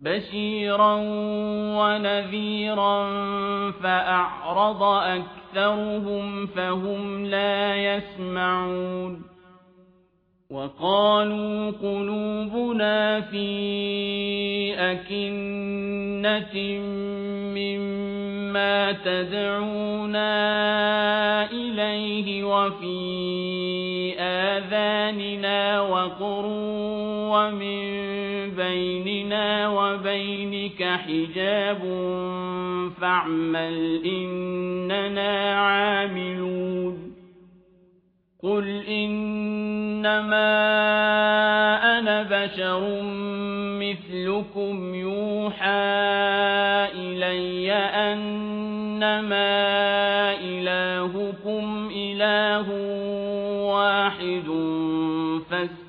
بشيرا ونذيرا فأعرض أكثرهم فهم لا يسمعون وقالوا قلوبنا في أكنة مما تدعونا إليه وفي آذاننا وقر ومن بيننا وبينك حجاب فاعمل إننا عاملون قل إنما أنا بشر مثلكم يوحى إلي أنما إلهكم إله واحد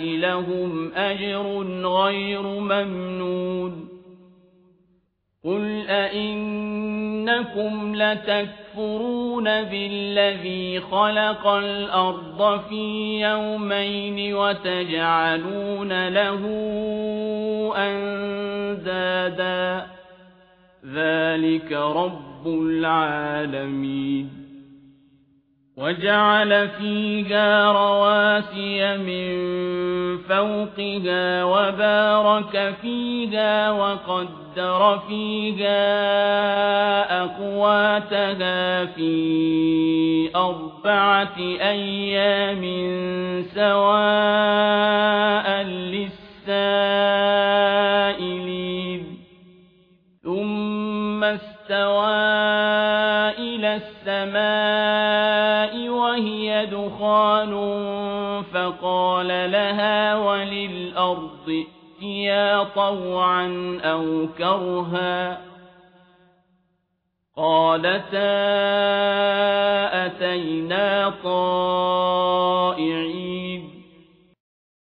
لهم أجر غير ممنون. قل أئنكم لتكفرون بالذي خلق الأرض في يومين وتجعلون له أندادا. ذلك رب العالمين. وجعل فيها رواسي من فوقها وبارك فيها وقدر فيها أقواتها في أربعة أيام سواء للسائلين. ثم استوى إلى السماء وهي دخان فقال لها وللأرض ائتيا طوعا أو كرها قالتا أتينا طائعين